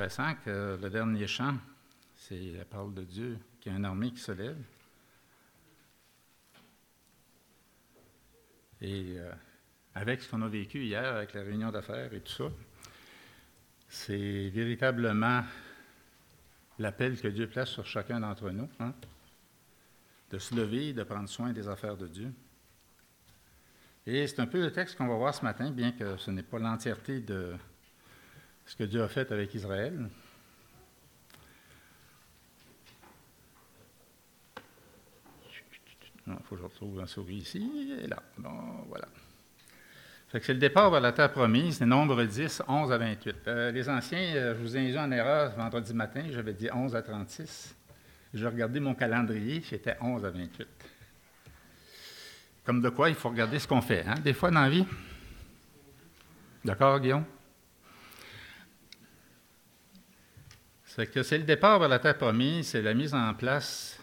intéressant que le dernier chant, c'est la parole de Dieu, qu'il y a une armée qui se lève. Et euh, avec ce qu'on a vécu hier, avec la réunion d'affaires et tout ça, c'est véritablement l'appel que Dieu place sur chacun d'entre nous, hein, de se lever, de prendre soin des affaires de Dieu. Et c'est un peu le texte qu'on va voir ce matin, bien que ce n'est pas l'entièreté de ce que Dieu a fait avec Israël. Il faut que je retrouve un souris ici et là. Bon, voilà. c'est le départ vers la terre promise, les nombres 10, 11 à 28. Euh, les anciens, euh, je vous ai mis en erreur vendredi matin, j'avais dit 11 à 36. J'ai regardé mon calendrier, c'était 11 à 28. Comme de quoi, il faut regarder ce qu'on fait, hein, des fois dans la vie. D'accord, Guillaume? C'est le départ vers la terre promise, c'est la mise en place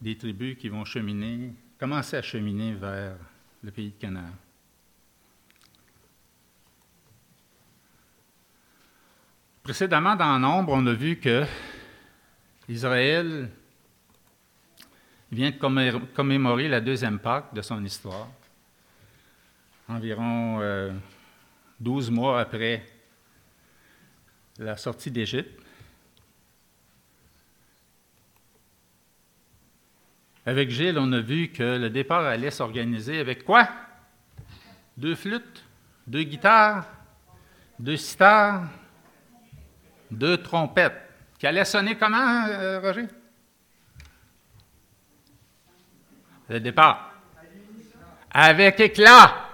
des tribus qui vont cheminer, commencer à cheminer vers le pays de Canaan. Précédemment, dans Nombre, on a vu que Israël vient de commémorer la deuxième Pâque de son histoire, environ euh, 12 mois après la sortie d'Égypte. Avec Gilles, on a vu que le départ allait s'organiser avec quoi? Deux flûtes, deux guitares, deux sitars, deux trompettes. Qui allaient sonner comment, euh, Roger? Le départ. Avec éclat.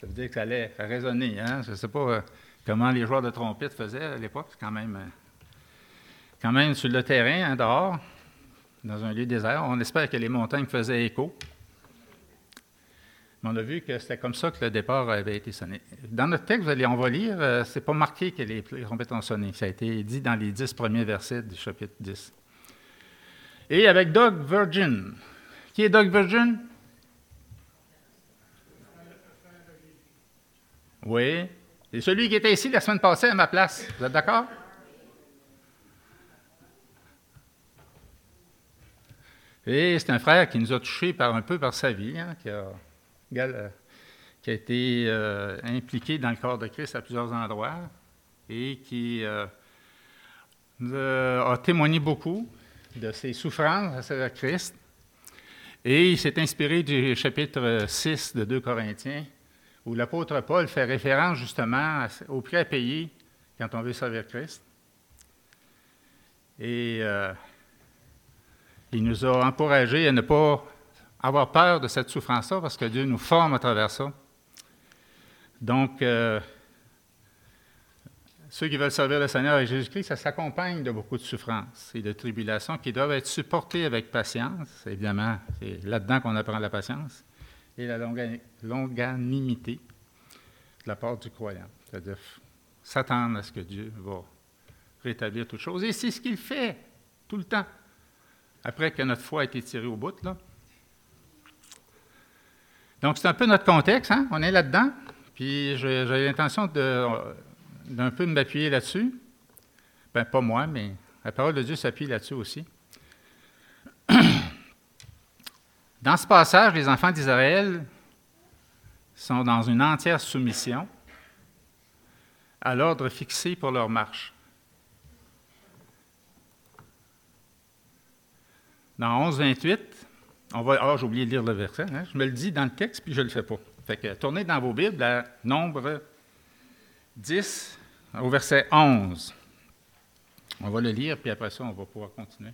Ça veut dire que ça allait résonner. Hein? Je ne sais pas euh, comment les joueurs de trompette faisaient à l'époque. C'est quand même, euh, sur le terrain, hein, dehors dans un lieu désert. On espère que les montagnes faisaient écho. Mais on a vu que c'était comme ça que le départ avait été sonné. Dans notre texte, on va lire, euh, c'est pas marqué que les trompettes ont sonné. Ça a été dit dans les dix premiers versets du chapitre 10. Et avec Doug Virgin. Qui est Doug Virgin? Oui. C'est celui qui était ici la semaine passée à ma place. Vous êtes d'accord? Et c'est un frère qui nous a touchés par un peu par sa vie, hein, qui, a, qui, a, été euh, impliqué dans le corps de Christ à plusieurs endroits et qui euh, a, témoigné beaucoup de ses souffrances à Christ. Et il s'est inspiré du chapitre 6 de 2 Corinthiens, où l'apôtre Paul fait référence justement au prix à payer quand on veut servir Christ. Et euh, il nous a encouragés à ne pas avoir peur de cette souffrance-là parce que Dieu nous forme à travers ça. Donc, euh, ceux qui veulent servir le Seigneur et Jésus-Christ, ça s'accompagne de beaucoup de souffrances et de tribulations qui doivent être supportées avec patience. Évidemment, c'est là-dedans qu'on apprend la patience et la longanimité de la part du croyant. C'est-à-dire s'attendre à ce que Dieu va rétablir toutes choses. Et c'est ce qu'il fait tout le temps après que notre foi a été tirée au bout. Là. Donc, c'est un peu notre contexte, hein? on est là-dedans, puis j'ai l'intention d'un peu m'appuyer là-dessus. Ben, pas moi, mais la parole de Dieu s'appuie là-dessus aussi. Dans ce passage, les enfants d'Israël sont dans une entière soumission à l'ordre fixé pour leur marche. Dans 11, 28, on va. Ah, j'ai oublié de lire le verset. Hein. Je me le dis dans le texte, puis je ne le fais pas. Fait que tournez dans vos Bibles à Nombre 10, au verset 11. On va le lire, puis après ça, on va pouvoir continuer.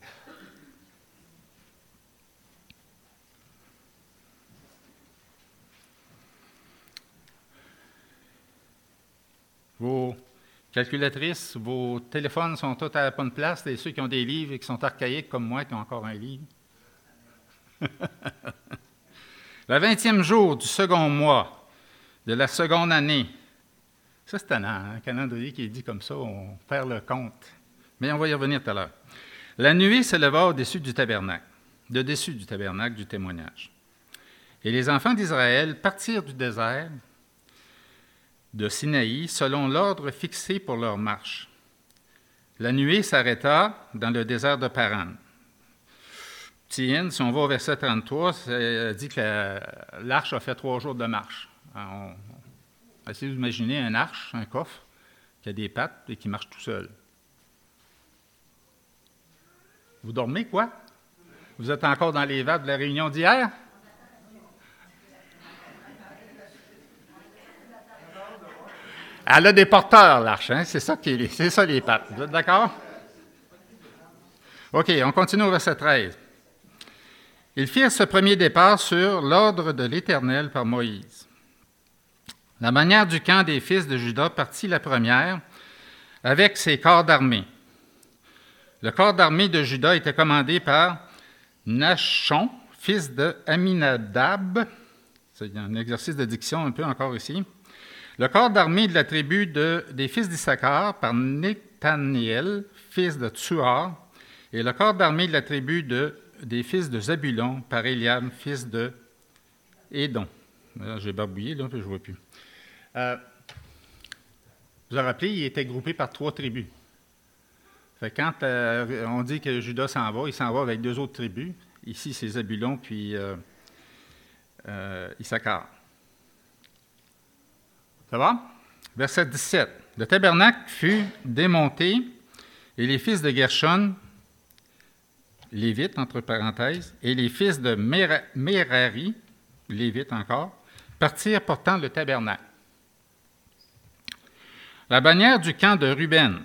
Vos Calculatrice, vos téléphones sont tous à la bonne place, et ceux qui ont des livres et qui sont archaïques comme moi, qui ont encore un livre. le vingtième jour du second mois de la seconde année. Ça, c'est un, un calendrier qui est dit comme ça, on perd le compte. Mais on va y revenir tout à l'heure. La nuée se leva au-dessus du tabernacle, de dessus du tabernacle du témoignage. Et les enfants d'Israël partirent du désert de Sinaï selon l'ordre fixé pour leur marche. La nuée s'arrêta dans le désert de Paran. Tien, si on va au verset 33, ça dit que l'arche a fait trois jours de marche. Essayez d'imaginer un arche, un coffre, qui a des pattes et qui marche tout seul. Vous dormez quoi? Vous êtes encore dans les vagues de la réunion d'hier? Elle a des porteurs, l'arche, hein? c'est ça, ça les pattes. Vous êtes d'accord? OK, on continue au verset 13. Ils firent ce premier départ sur l'ordre de l'Éternel par Moïse. La manière du camp des fils de Judas partit la première avec ses corps d'armée. Le corps d'armée de Judas était commandé par Nachon, fils de Aminadab. C'est un exercice de diction un peu encore ici. Le corps d'armée de la tribu des fils d'Issachar par Nathaniel, fils de Tsuar, et le corps d'armée de la tribu des fils de Zabulon par Eliab, fils de Édon. J'ai barbouillé, là, je ne vois plus. Euh, vous vous rappelez, il était groupé par trois tribus. quand euh, on dit que Judas s'en va, il s'en va avec deux autres tribus. Ici, c'est Zabulon puis euh, Issachar. Ça va? Verset 17. Le tabernacle fut démonté et les fils de Gershon, Lévites, entre parenthèses, et les fils de Merari, Lévites encore, partirent portant le tabernacle. La bannière du camp de Ruben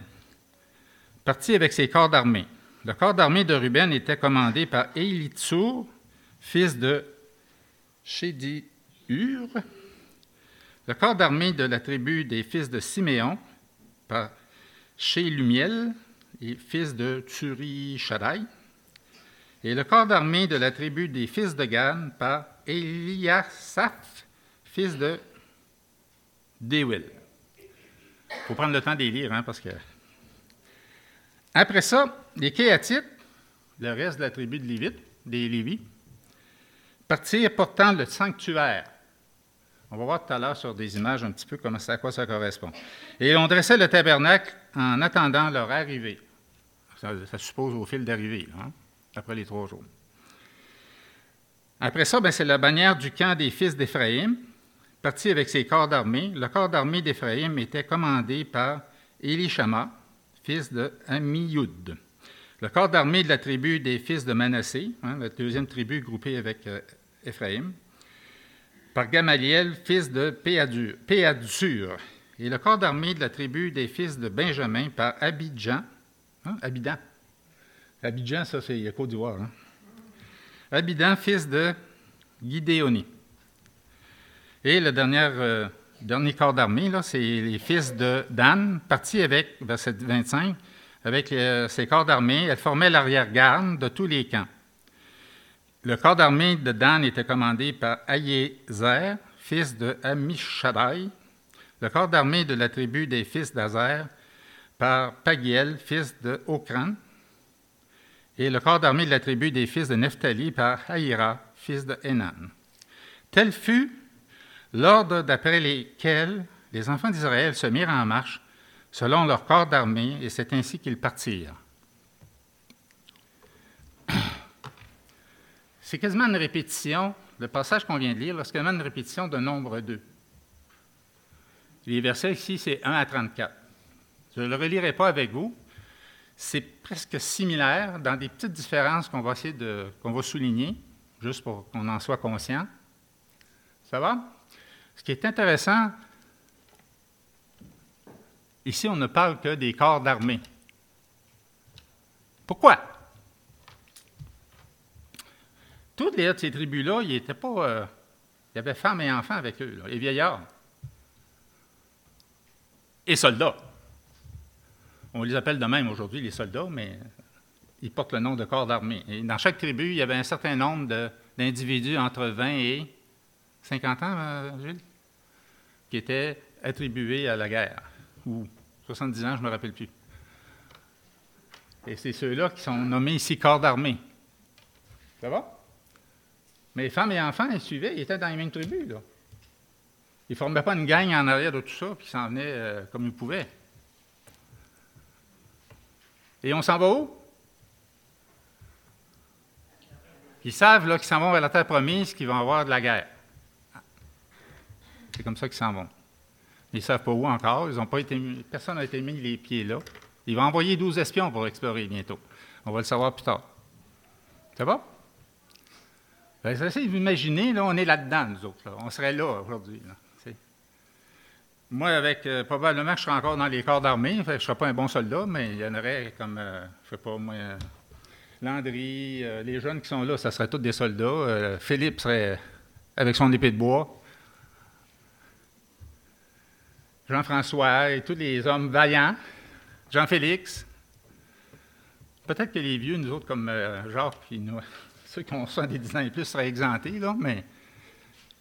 partit avec ses corps d'armée. Le corps d'armée de Ruben était commandé par Élitsur, fils de Chédi-Ur. Le corps d'armée de la tribu des fils de Siméon par Chélumiel, fils de Turi Shaddai. Et le corps d'armée de la tribu des fils de Gan par Eliasaph, fils de Dewil. Il faut prendre le temps les lire, hein, parce que. Après ça, les Kéatites, le reste de la tribu de Lévite, des Lévis, partirent portant le sanctuaire. On va voir tout à l'heure sur des images un petit peu comment, à quoi ça correspond. Et on dressait le tabernacle en attendant leur arrivée. Ça, suppose au fil d'arrivée, hein, après les trois jours. Après ça, ben, c'est la bannière du camp des fils d'Éphraïm parti avec ses corps d'armée. Le corps d'armée d'Éphraïm était commandé par Élishama, fils de Amioud. Le corps d'armée de la tribu des fils de Manassé, hein, la deuxième tribu groupée avec euh, Éphraïm, par Gamaliel, fils de Péadur. Et le corps d'armée de la tribu des fils de Benjamin par Abidjan, hein. Abidjan, ça c'est Côte d'Ivoire. Hein? Abidan, fils de Gidéoni. Et le dernier, euh, dernier corps d'armée, c'est les fils de Dan, partis avec, verset 25, avec ces corps d'armée. Elles formaient l'arrière-garde de tous les camps. Le corps d'armée de Dan était commandé par Ayezer, fils de Amishadai. Le corps d'armée de la tribu des fils d'Azer par Pagiel, fils de Okran. Et le corps d'armée de la tribu des fils de Nephtali par Haïra, fils de Enan. Tel fut l'ordre d'après lesquels les enfants d'Israël se mirent en marche selon leur corps d'armée, et c'est ainsi qu'ils partirent. C'est quasiment une répétition, le passage qu'on vient de lire, c'est quasiment une répétition de nombre 2. Les versets ici, c'est 1 à 34. Je ne le relirai pas avec vous. C'est presque similaire dans des petites différences qu'on va essayer de, qu'on va souligner, juste pour qu'on en soit conscient. Ça va? Ce qui est intéressant, ici, on ne parle que des corps d'armée. Pourquoi? Toutes les de ces tribus-là, il n'y pas. Euh, il y avait femmes et enfants avec eux, et vieillards. Et soldats. On les appelle de même aujourd'hui, les soldats, mais ils portent le nom de corps d'armée. Et dans chaque tribu, il y avait un certain nombre d'individus entre 20 et 50 ans, euh, Gilles, qui étaient attribués à la guerre, ou 70 ans, je ne me rappelle plus. Et c'est ceux-là qui sont nommés ici corps d'armée. Ça va? Mais femmes et enfants, ils suivaient, ils étaient dans les mêmes tribus. Là. Ils ne formaient pas une gang en arrière de tout ça, puis ils s'en venaient euh, comme ils pouvaient. Et on s'en va où? Ils savent qu'ils s'en vont vers la terre promise, qu'ils vont avoir de la guerre. C'est comme ça qu'ils s'en vont. Ils ne savent pas où encore. Ils ont pas été, personne n'a été mis les pieds là. Ils vont envoyer 12 espions pour explorer bientôt. On va le savoir plus tard. Ça va? Ben, vous imaginer, là, on est là-dedans, nous autres. On serait là aujourd'hui. Moi, avec euh, probablement que je serais encore dans les corps d'armée, je ne serais pas un bon soldat, mais il y en aurait comme, euh, je ne sais pas, moi, euh, Landry, les jeunes qui sont là, ça serait tous des soldats. Philippe serait avec son épée de bois. Jean-François et tous les hommes vaillants. Jean-Félix. Peut-être que les vieux, nous autres, comme Jacques, puis nous, ceux qui ont 70 ans et plus seraient exemptés, là, mais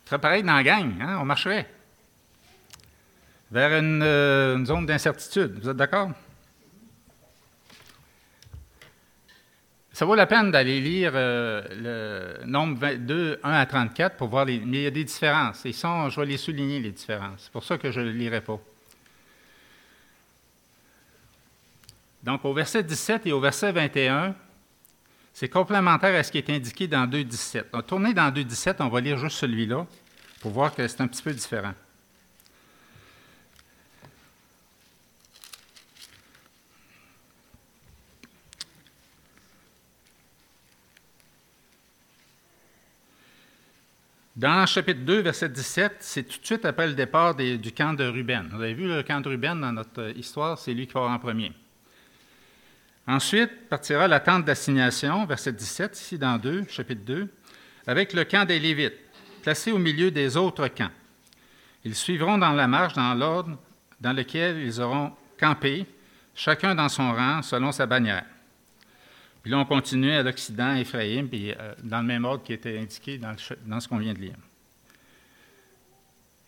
serait pareil dans la gang, hein, on marcherait vers euh, une, zone d'incertitude. Vous êtes d'accord? Ça vaut la peine d'aller lire euh, le nombre 22, 1 à 34 pour voir les. Mais il y a des différences. Et ça, je vais les souligner, les différences. C'est pour ça que je ne le lirai pas. Donc, au verset 17 et au verset 21, c'est complémentaire à ce qui est indiqué dans 2.17. On va tourner dans 2.17, on va lire juste celui-là pour voir que c'est un petit peu différent. Dans chapitre 2, verset 17, c'est tout de suite après le départ du camp de Ruben. Vous avez vu le camp de Ruben dans notre histoire, c'est lui qui part en premier. Ensuite, partira la tente d'assignation, verset 17, ici dans 2, chapitre 2, avec le camp des Lévites, placé au milieu des autres camps. Ils suivront dans la marche dans l'ordre dans lequel ils auront campé, chacun dans son rang, selon sa bannière. Puis là, on continue à l'Occident, Ephraïm, puis euh, dans le même ordre qui était indiqué dans, dans ce qu'on vient de lire.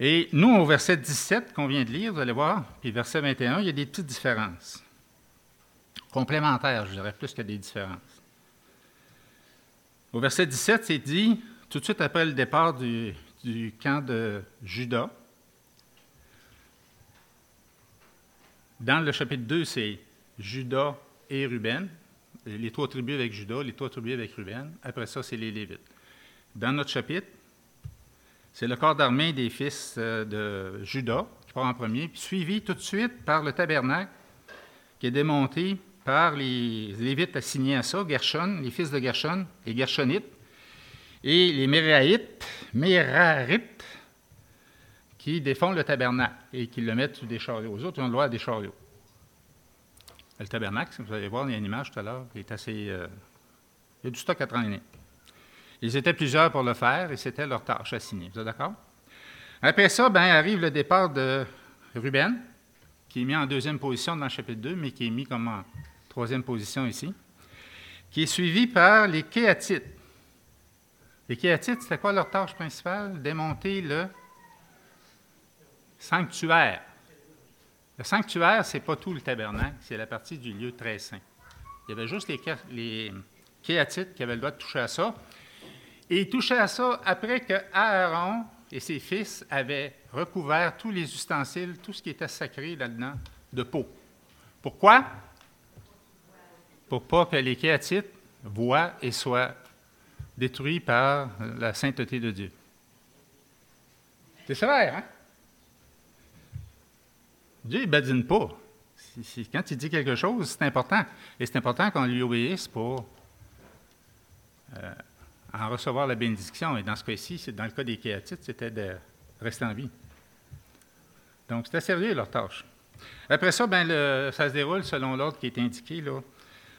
Et nous, au verset 17 qu'on vient de lire, vous allez voir, puis verset 21, il y a des petites différences. Complémentaires, je dirais, plus que des différences. Au verset 17, c'est dit, tout de suite après le départ du, camp de Judas. Dans le chapitre 2, c'est Judas et Ruben les trois tribus avec Judas, les trois tribus avec Ruben. Après ça, c'est les Lévites. Dans notre chapitre, c'est le corps d'armée des fils euh, de Judas qui part en premier, suivi tout de suite par le tabernacle qui est démonté par les Lévites assignés à ça, Gershon, les fils de Gershon, les Gershonites, et les Méraites, Mérarites, qui défendent le tabernacle et qui le mettent sous des chariots. Aux autres, ils ont le droit à des chariots. Le tabernacle, vous allez voir, il y a une image tout à l'heure, il est assez. Euh, il y a du stock à traîner. Ils étaient plusieurs pour le faire et c'était leur tâche assignée. Vous êtes d'accord? Après ça, ben, arrive le départ de Ruben, qui est mis en deuxième position dans le chapitre 2, mais qui est mis comme en troisième position ici, qui est suivi par les Kéatites. Les Kéatites, c'était quoi leur tâche principale? Démonter le sanctuaire. Le sanctuaire, ce n'est pas tout le tabernacle, c'est la partie du lieu très saint. Il y avait juste les, les Kéatites qui avaient le droit de toucher à ça. Et ils touchaient à ça après que Aaron et ses fils avaient recouvert tous les ustensiles, tout ce qui était sacré là-dedans, de peau. Pourquoi? Pour pas que les Kéatites voient et soient détruits par la sainteté de Dieu. C'est sévère, hein? Dieu ne badine pas. quand il dit quelque chose, c'est important. Et c'est important qu'on lui obéisse pour euh, en recevoir la bénédiction. Et dans ce cas-ci, dans le cas des Kéatites, c'était de rester en vie. Donc, c'était sérieux leur tâche. Après ça, ben, ça se déroule selon l'ordre qui est indiqué, là,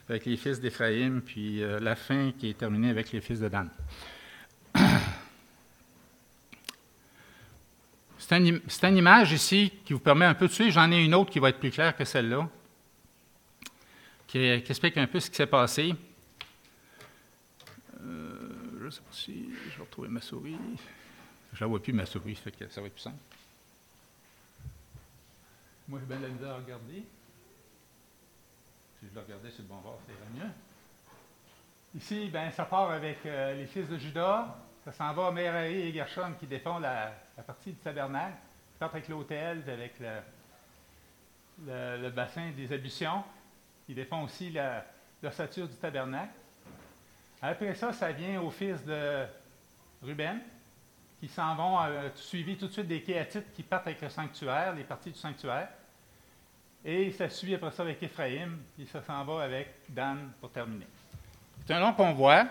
avec les fils d'Éphraïm, puis euh, la fin qui est terminée avec les fils de Dan. C'est une image ici qui vous permet un peu de suivre. J'en ai une autre qui va être plus claire que celle-là, qui, explique un peu ce qui s'est passé. Euh, je ne sais pas si je vais retrouver ma souris. Je ne vois plus, ma souris, fait que ça va être plus simple. Moi, j'ai bien la misère à regarder. Si je le regardais sur le bon bord, irait mieux. Ici, ben, ça part avec euh, les fils de Judas, ça s'en va à Merari et Gershon qui défendent la, partie du tabernacle. Ils partent avec l'autel, avec le, bassin des ablutions. Ils défont aussi l'ossature du tabernacle. Après ça, ça vient aux fils de Ruben, qui s'en vont, euh, suivi tout de suite des Kéatites qui partent avec le sanctuaire, les parties du sanctuaire. Et ça suit après ça avec Ephraim, et ça s'en va avec Dan pour terminer. C'est un long convoi.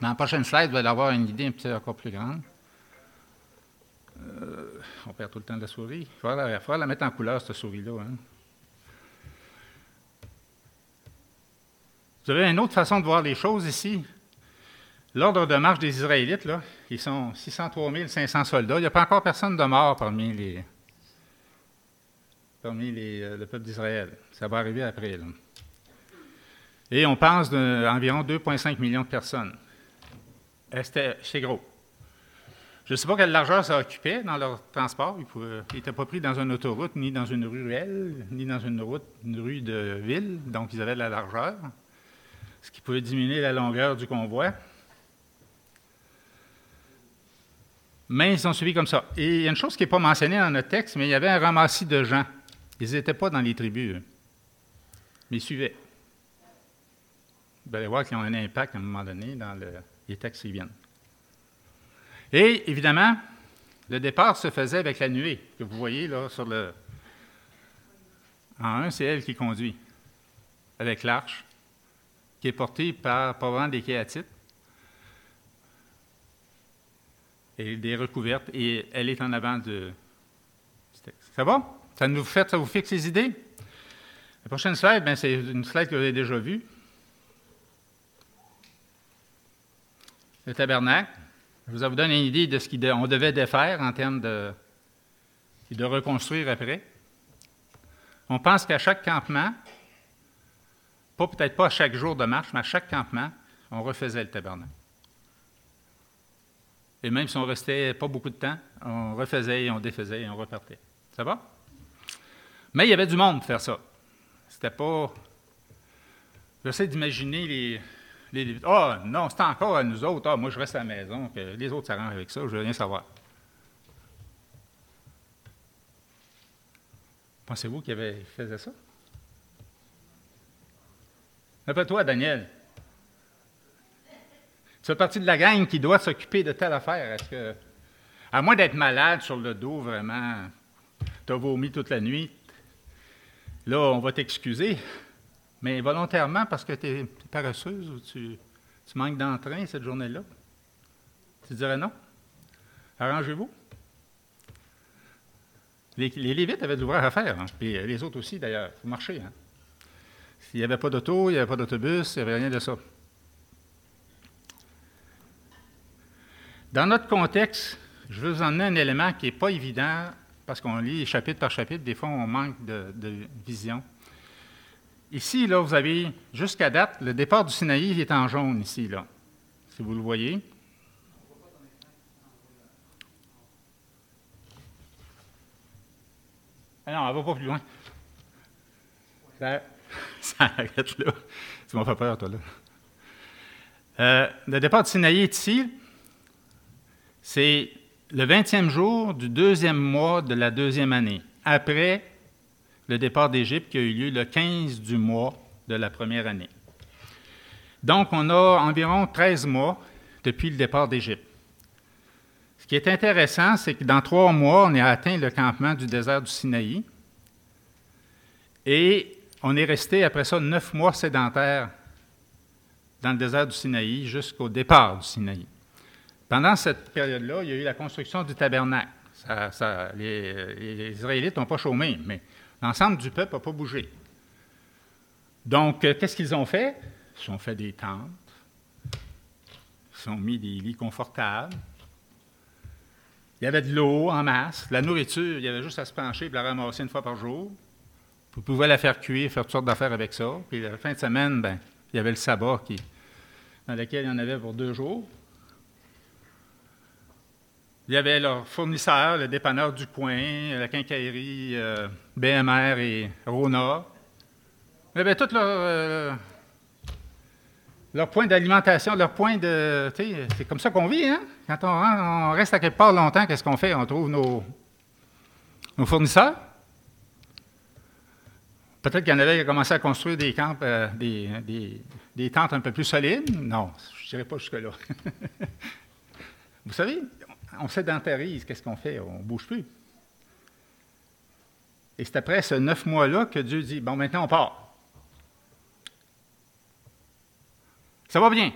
Dans la prochaine slide, vous allez avoir une idée un petit encore plus grande. Euh, on perd tout le temps de la souris. Il faudra la, mettre en couleur, cette souris-là. Hein. Vous avez une autre façon de voir les choses ici. L'ordre de marche des Israélites, là, ils sont 603 500 soldats. Il n'y a pas encore personne de mort parmi les, parmi euh, le peuple d'Israël. Ça va arriver après. Et on pense d'environ 2,5 millions de personnes. C'est gros. Je ne sais pas quelle largeur ça occupait dans leur transport. Ils n'étaient pas pris dans une autoroute, ni dans une ruelle, ni dans une, route, rue de ville. Donc, ils avaient de la largeur, ce qui pouvait diminuer la longueur du convoi. Mais ils sont suivis comme ça. Et il y a une chose qui n'est pas mentionnée dans notre texte, mais il y avait un ramassis de gens. Ils n'étaient pas dans les tribus, mais ils suivaient. Vous allez voir qu'ils ont un impact à un moment donné dans les textes qui viennent. Et évidemment, le départ se faisait avec la nuée que vous voyez là sur le. En un, c'est elle qui conduit, avec l'arche, qui est portée par probablement des Kéatites. Et des recouvertes, et elle est en avant de, du texte. Ça va? Ça, nous fait, ça vous fixe les idées? La prochaine slide, ben, c'est une slide que vous avez déjà vue. Le tabernacle. Je vous donne une idée de ce qu'on devait défaire en termes de, de reconstruire après. On pense qu'à chaque campement, pas peut-être pas à chaque jour de marche, mais à chaque campement, on refaisait le tabernacle. Et même si on restait pas beaucoup de temps, on refaisait et on défaisait et on repartait. Ça va? Mais il y avait du monde pour faire ça. C'était pas. J'essaie d'imaginer les, ah, oh, non, c'est encore à nous autres. Ah, moi, je reste à la maison. Les autres s'arrangent avec ça. Je veux rien savoir. Pensez-vous qu'il faisait ça? Rappelle-toi, Daniel. Tu fais partie de la gang qui doit s'occuper de telle affaire. Est-ce que, à moins d'être malade sur le dos, vraiment, tu as vomi toute la nuit, là, on va t'excuser. Mais volontairement parce que tu es paresseuse ou tu, manques d'entrain cette journée-là? Tu dirais non? Arrangez-vous. Les, Lévites avaient de l'ouvrage à faire, hein, puis les autres aussi d'ailleurs. Il faut marcher. Hein. S'il n'y avait pas d'auto, il n'y avait pas d'autobus, il n'y avait rien de ça. Dans notre contexte, je veux vous emmener un élément qui n'est pas évident parce qu'on lit chapitre par chapitre, des fois on manque de, vision. Ici, là, vous avez, jusqu'à date, le départ du Sinaï est en jaune ici, là, si vous le voyez. Ah non, elle ne va pas plus loin. Ça, ça arrête là. Tu m'as fait peur, toi, là. Euh, le départ du Sinaï est ici. C'est le 20e jour du deuxième mois de la deuxième année, après le départ d'Égypte qui a eu lieu le 15 du mois de la première année. Donc, on a environ 13 mois depuis le départ d'Égypte. Ce qui est intéressant, c'est que dans trois mois, on a atteint le campement du désert du Sinaï. Et on est resté, après ça, neuf mois sédentaires dans le désert du Sinaï jusqu'au départ du Sinaï. Pendant cette période-là, il y a eu la construction du tabernacle. les, Israélites n'ont pas chômé, mais L'ensemble du peuple n'a pas bougé. Donc, euh, qu'est-ce qu'ils ont fait? Ils ont fait des tentes, ils ont mis des lits confortables. Il y avait de l'eau en masse, la nourriture, il y avait juste à se pencher et la ramasser une fois par jour. Vous pouvez la faire cuire, faire toutes sortes d'affaires avec ça. Puis la fin de semaine, ben, il y avait le sabbat dans lequel il y en avait pour deux jours. Il y avait leurs fournisseurs, le dépanneur du coin, la quincaillerie euh, BMR et Rona. Il y avait tous leurs euh, leur points d'alimentation, leurs points de. C'est comme ça qu'on vit, hein? Quand on, reste à quelque part longtemps, qu'est-ce qu'on fait? On trouve nos, nos fournisseurs. Peut-être qu'il y en avait qui ont commencé à construire des, camps, euh, des, des, tentes un peu plus solides. Non, je ne dirais pas jusque-là. Vous savez, on sédentarise. Qu'est-ce qu'on fait? On ne bouge plus. Et c'est après ce neuf mois-là que Dieu dit, bon, maintenant on part. Ça va bien.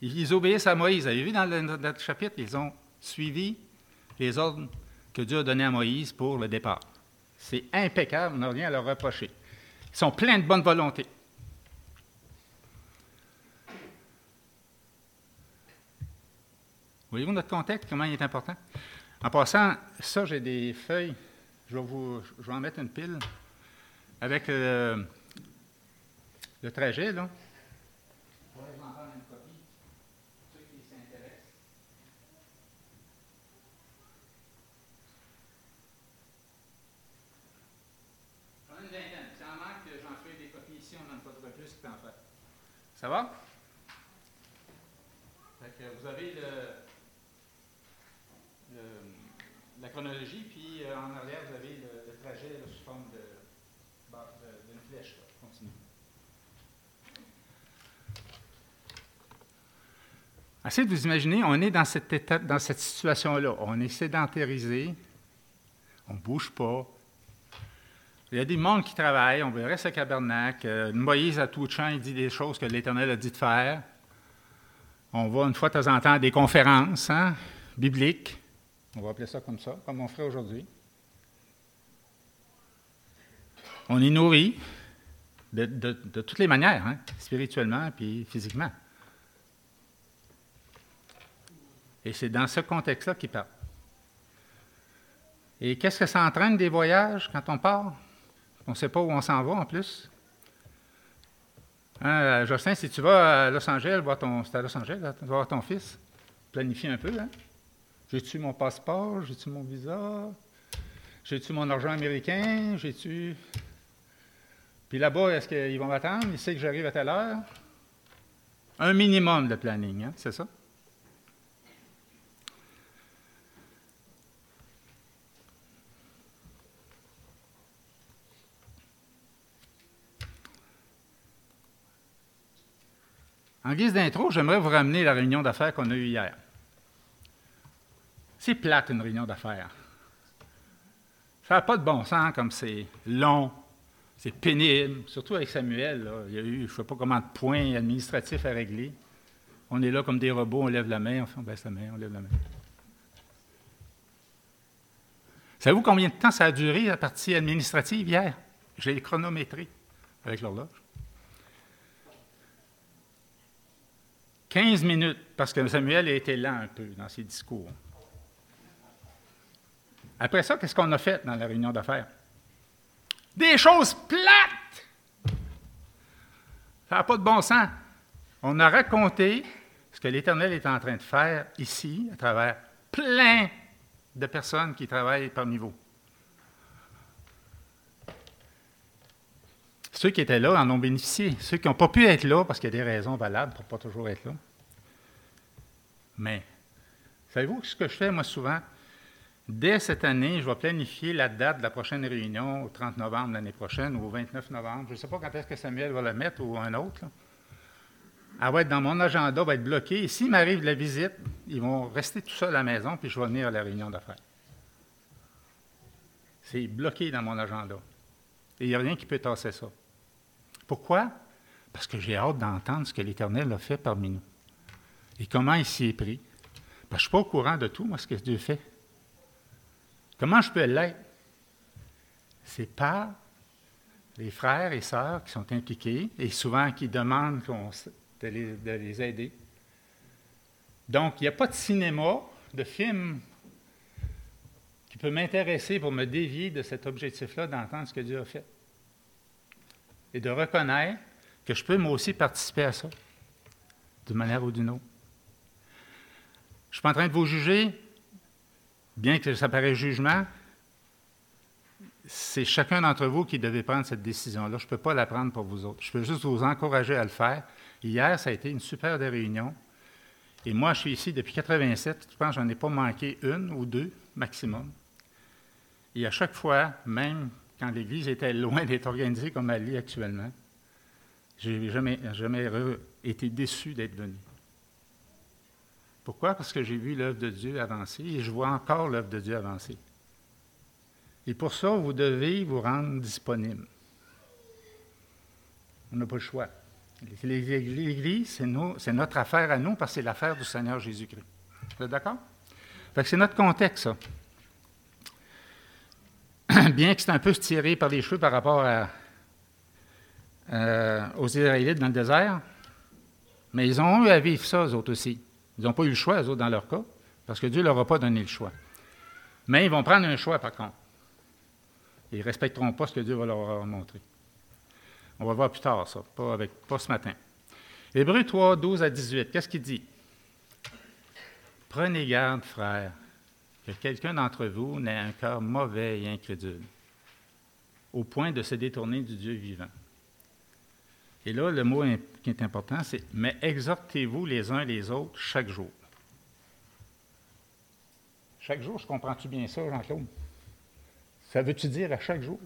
Ils obéissent à Moïse. Vous avez vu dans le, chapitre, ils ont suivi les ordres que Dieu a donnés à Moïse pour le départ. C'est impeccable, on n'a rien à leur reprocher. Ils sont pleins de bonne volonté. Voyez-vous notre contexte, comment il est important? En passant, ça, j'ai des feuilles. Je vais, vous, je vais en mettre une pile avec le, le trajet, là. Ça va? vous avez la chronologie, puis euh, en arrière, vous avez le, trajet sous forme d'une flèche. Continue. Essayez de vous imaginer, on est dans cette étape, dans cette situation-là. On est sédentarisé, on ne bouge pas, il y a des mondes qui travaillent, on verrait ce cabernacle. Euh, Moïse, à tout champ, il dit des choses que l'Éternel a dit de faire. On va une fois de temps en temps à des conférences hein, bibliques. On va appeler ça comme ça, comme on ferait aujourd'hui. On est nourri de, toutes les manières, hein, spirituellement et physiquement. Et c'est dans ce contexte-là qu'il parle. Et qu'est-ce que ça entraîne des voyages quand on part? On ne sait pas où on s'en va en plus. Hein, Justin, si tu vas à Los Angeles, voir ton, à Los Angeles, voir ton fils, planifie un peu. Hein? J'ai-tu mon passeport? J'ai-tu mon visa? J'ai-tu mon argent américain? J'ai-tu. Puis là-bas, est-ce qu'ils vont m'attendre? Ils savent que j'arrive à telle heure? Un minimum de planning, hein? c'est ça? En guise d'intro, j'aimerais vous ramener la réunion d'affaires qu'on a eue hier. C'est plate, une réunion d'affaires. Ça n'a pas de bon sens comme c'est long, c'est pénible, surtout avec Samuel. il y a eu, je ne sais pas comment de points administratifs à régler. On est là comme des robots, on lève la main, on baisse la main, on lève la main. Savez-vous combien de temps ça a duré, la partie administrative, hier? J'ai chronométré avec l'horloge. 15 minutes, parce que Samuel a été lent un peu dans ses discours. Après ça, qu'est-ce qu'on a fait dans la réunion d'affaires? Des choses plates! Ça n'a pas de bon sens. On a raconté ce que l'Éternel est en train de faire ici, à travers plein de personnes qui travaillent parmi vous. Ceux qui étaient là en ont bénéficié. Ceux qui n'ont pas pu être là, parce qu'il y a des raisons valables pour ne pas toujours être là. Mais, savez-vous ce que je fais, moi, souvent? Dès cette année, je vais planifier la date de la prochaine réunion, au 30 novembre l'année prochaine ou au 29 novembre. Je ne sais pas quand est-ce que Samuel va la mettre ou un autre. Elle va être dans mon agenda, va être bloquée. Et s'il m'arrive de la visite, ils vont rester tout seuls à la maison, puis je vais venir à la réunion d'affaires. C'est bloqué dans mon agenda. Et il n'y a rien qui peut tasser ça. Pourquoi? Parce que j'ai hâte d'entendre ce que l'Éternel a fait parmi nous. Et comment il s'y est pris. Parce que je ne suis pas au courant de tout, moi, ce que Dieu fait. Comment je peux l'être? C'est par les frères et sœurs qui sont impliqués et souvent qui demandent de, les, de les aider. Donc, il n'y a pas de cinéma, de film qui peut m'intéresser pour me dévier de cet objectif-là d'entendre ce que Dieu a fait et de reconnaître que je peux moi aussi participer à ça, d'une manière ou d'une autre. Je ne suis pas en train de vous juger, bien que ça paraisse jugement. C'est chacun d'entre vous qui devait prendre cette décision-là. Je ne peux pas la prendre pour vous autres. Je peux juste vous encourager à le faire. Hier, ça a été une super réunion. Et moi, je suis ici depuis 87. Je pense que je n'en ai pas manqué une ou deux maximum. Et à chaque fois, même quand l'Église était loin d'être organisée comme elle l'est actuellement, j'ai jamais, jamais été déçu d'être venu. Pourquoi? Parce que j'ai vu l'œuvre de Dieu avancer et je vois encore l'œuvre de Dieu avancer. Et pour ça, vous devez vous rendre disponible. On n'a pas le choix. L'Église, c'est notre affaire à nous parce que c'est l'affaire du Seigneur Jésus-Christ. Vous êtes d'accord? c'est notre contexte, ça. Bien que c'est un peu tiré par les cheveux par rapport aux Israélites dans le désert, mais ils ont eu à vivre ça, eux autres aussi. Ils n'ont pas eu le choix, eux autres, dans leur cas, parce que Dieu ne leur a pas donné le choix. Mais ils vont prendre un choix, par contre. Ils ne respecteront pas ce que Dieu va leur montrer. On va voir plus tard ça, pas, avec, pas ce matin. Hébreu 3, 12 à 18, qu'est-ce qu'il dit? Prenez garde, frères, que quelqu'un d'entre vous n'ait un cœur mauvais et incrédule, au point de se détourner du Dieu vivant. Et là, le mot qui est important, c'est Mais exhortez-vous les uns les autres chaque jour. Chaque jour, je comprends-tu bien ça, Jean-Claude? Ça veut-tu dire à chaque jour?